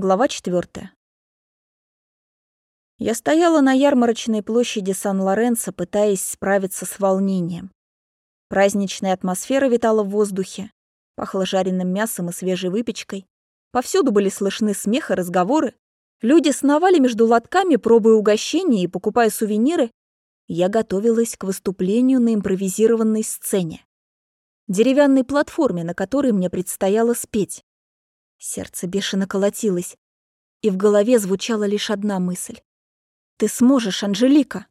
Глава 4. Я стояла на ярмарочной площади Сан-Лоренцо, пытаясь справиться с волнением. Праздничная атмосфера витала в воздухе, пахло жареным мясом и свежей выпечкой. Повсюду были слышны смех и разговоры. Люди сновали между лотками, пробуя угощения и покупая сувениры. Я готовилась к выступлению на импровизированной сцене. Деревянной платформе, на которой мне предстояло спеть. Сердце бешено колотилось, и в голове звучала лишь одна мысль. «Ты сможешь, Анжелика!»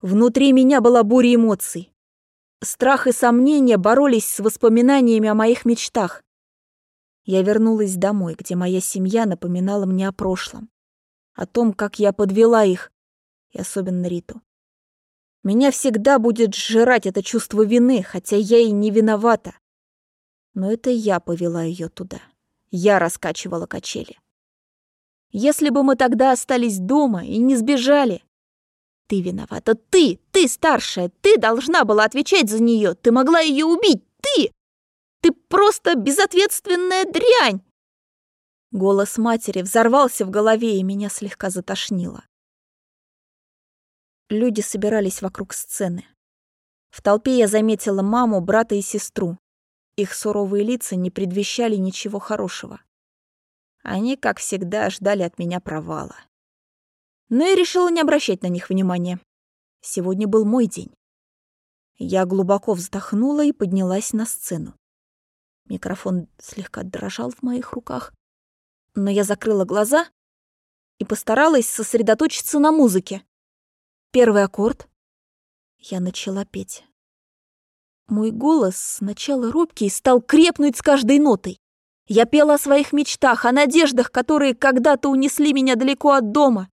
Внутри меня была буря эмоций. Страх и сомнения боролись с воспоминаниями о моих мечтах. Я вернулась домой, где моя семья напоминала мне о прошлом, о том, как я подвела их, и особенно Риту. Меня всегда будет сжирать это чувство вины, хотя я и не виновата. Но это я повела ее туда. Я раскачивала качели. Если бы мы тогда остались дома и не сбежали. Ты виновата, ты, ты старшая, ты должна была отвечать за нее, ты могла ее убить, ты! Ты просто безответственная дрянь! Голос матери взорвался в голове, и меня слегка затошнило. Люди собирались вокруг сцены. В толпе я заметила маму, брата и сестру. Их суровые лица не предвещали ничего хорошего. Они, как всегда, ждали от меня провала. Но я решила не обращать на них внимания. Сегодня был мой день. Я глубоко вздохнула и поднялась на сцену. Микрофон слегка дрожал в моих руках, но я закрыла глаза и постаралась сосредоточиться на музыке. Первый аккорд. Я начала петь. Мой голос, сначала робкий, стал крепнуть с каждой нотой. Я пела о своих мечтах, о надеждах, которые когда-то унесли меня далеко от дома.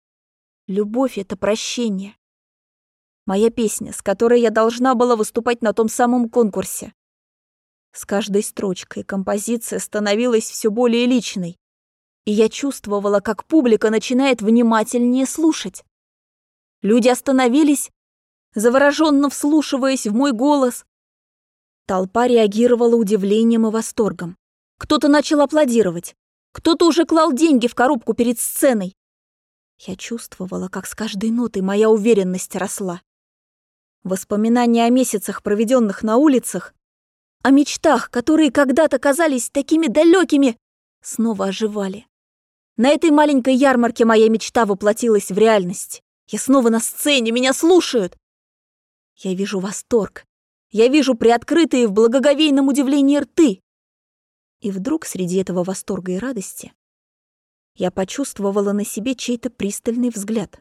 Любовь — это прощение. Моя песня, с которой я должна была выступать на том самом конкурсе. С каждой строчкой композиция становилась все более личной, и я чувствовала, как публика начинает внимательнее слушать. Люди остановились, завороженно вслушиваясь в мой голос, Толпа реагировала удивлением и восторгом. Кто-то начал аплодировать, кто-то уже клал деньги в коробку перед сценой. Я чувствовала, как с каждой нотой моя уверенность росла. Воспоминания о месяцах, проведенных на улицах, о мечтах, которые когда-то казались такими далекими, снова оживали. На этой маленькой ярмарке моя мечта воплотилась в реальность. Я снова на сцене, меня слушают. Я вижу восторг, я вижу приоткрытые в благоговейном удивлении рты. И вдруг среди этого восторга и радости я почувствовала на себе чей-то пристальный взгляд.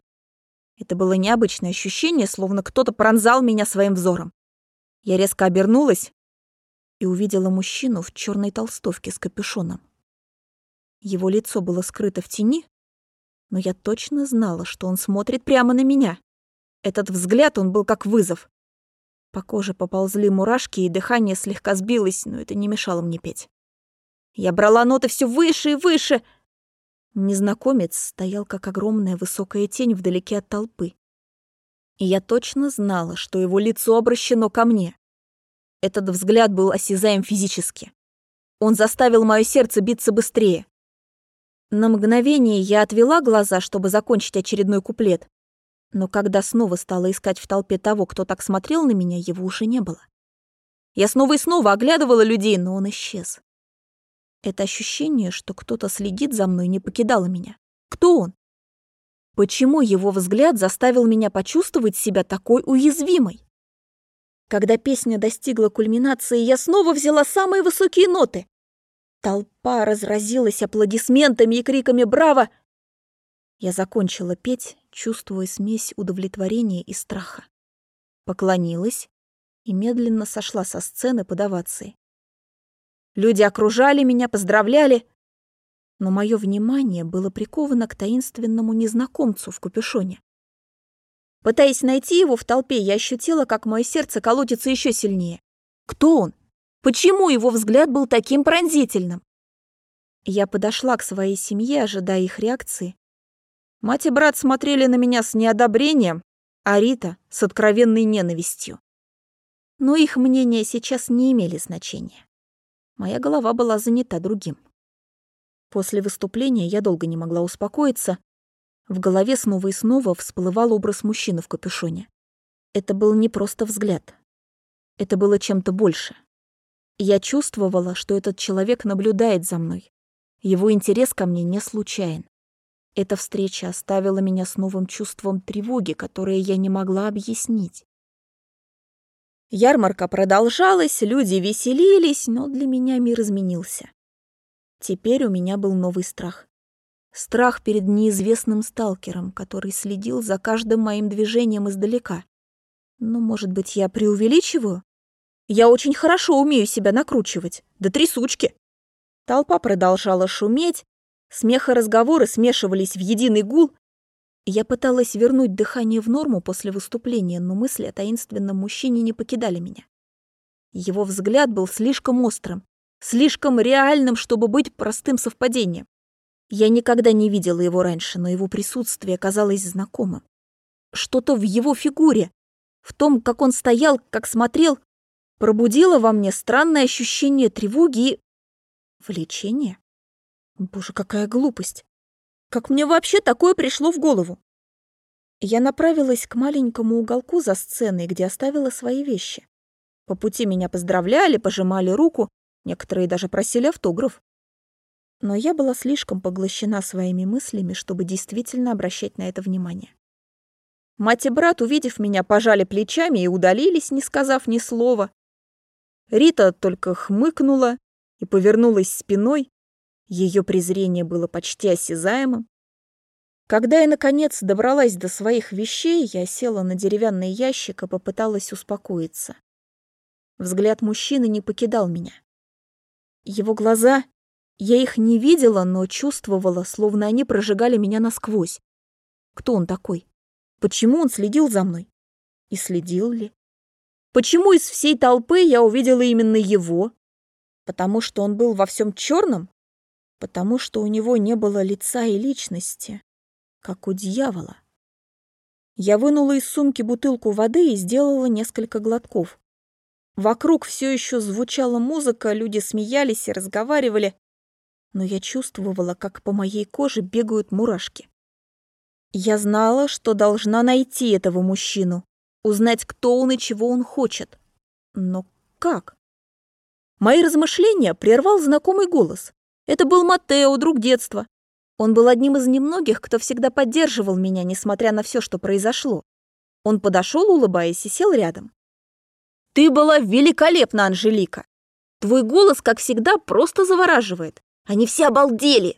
Это было необычное ощущение, словно кто-то пронзал меня своим взором. Я резко обернулась и увидела мужчину в черной толстовке с капюшоном. Его лицо было скрыто в тени, но я точно знала, что он смотрит прямо на меня. Этот взгляд, он был как вызов. По коже поползли мурашки, и дыхание слегка сбилось, но это не мешало мне петь. Я брала ноты все выше и выше. Незнакомец стоял, как огромная высокая тень вдалеке от толпы. И я точно знала, что его лицо обращено ко мне. Этот взгляд был осязаем физически. Он заставил мое сердце биться быстрее. На мгновение я отвела глаза, чтобы закончить очередной куплет, но когда снова стала искать в толпе того, кто так смотрел на меня, его уже не было. Я снова и снова оглядывала людей, но он исчез. Это ощущение, что кто-то следит за мной, не покидало меня. Кто он? Почему его взгляд заставил меня почувствовать себя такой уязвимой? Когда песня достигла кульминации, я снова взяла самые высокие ноты. Толпа разразилась аплодисментами и криками «Браво!». Я закончила петь чувствуя смесь удовлетворения и страха. Поклонилась и медленно сошла со сцены под овацией. Люди окружали меня, поздравляли, но мое внимание было приковано к таинственному незнакомцу в капюшоне. Пытаясь найти его в толпе, я ощутила, как мое сердце колотится еще сильнее. Кто он? Почему его взгляд был таким пронзительным? Я подошла к своей семье, ожидая их реакции, Мать и брат смотрели на меня с неодобрением, а Рита — с откровенной ненавистью. Но их мнения сейчас не имели значения. Моя голова была занята другим. После выступления я долго не могла успокоиться. В голове снова и снова всплывал образ мужчины в капюшоне. Это был не просто взгляд. Это было чем-то больше. Я чувствовала, что этот человек наблюдает за мной. Его интерес ко мне не случайен. Эта встреча оставила меня с новым чувством тревоги, которое я не могла объяснить. Ярмарка продолжалась, люди веселились, но для меня мир изменился. Теперь у меня был новый страх. Страх перед неизвестным сталкером, который следил за каждым моим движением издалека. Ну, может быть, я преувеличиваю? Я очень хорошо умею себя накручивать. Да трясучки. Толпа продолжала шуметь, смех и разговоры смешивались в единый гул. Я пыталась вернуть дыхание в норму после выступления, но мысли о таинственном мужчине не покидали меня. Его взгляд был слишком острым, слишком реальным, чтобы быть простым совпадением. Я никогда не видела его раньше, но его присутствие казалось знакомым. Что-то в его фигуре, в том, как он стоял, как смотрел, пробудило во мне странное ощущение тревоги и... влечения. Боже, какая глупость! Как мне вообще такое пришло в голову? Я направилась к маленькому уголку за сценой, где оставила свои вещи. По пути меня поздравляли, пожимали руку, Некоторые даже просили автограф. Но я была слишком поглощена своими мыслями, чтобы действительно обращать на это внимание. Мать и брат, увидев меня, пожали плечами и удалились, не сказав ни слова. Рита только хмыкнула и повернулась спиной. Ее презрение было почти осязаемым. Когда я, наконец, добралась до своих вещей, я села на деревянный ящик и попыталась успокоиться. Взгляд мужчины не покидал меня. Его глаза... Я их не видела, но чувствовала, словно они прожигали меня насквозь. Кто он такой? Почему он следил за мной? И следил ли? Почему из всей толпы я увидела именно его? Потому что он был во всем черном? Потому что у него не было лица и личности, как у дьявола. Я вынула из сумки бутылку воды и сделала несколько глотков. Вокруг все еще звучала музыка, люди смеялись и разговаривали, но я чувствовала, как по моей коже бегают мурашки. Я знала, что должна найти этого мужчину, узнать, кто он и чего он хочет. Но как? Мои размышления прервал знакомый голос. Это был Матео, друг детства. Он был одним из немногих, кто всегда поддерживал меня, несмотря на все, что произошло. Он подошел, улыбаясь, и сел рядом. Ты была великолепна, Анжелика. Твой голос, как всегда, просто завораживает. Они все обалдели.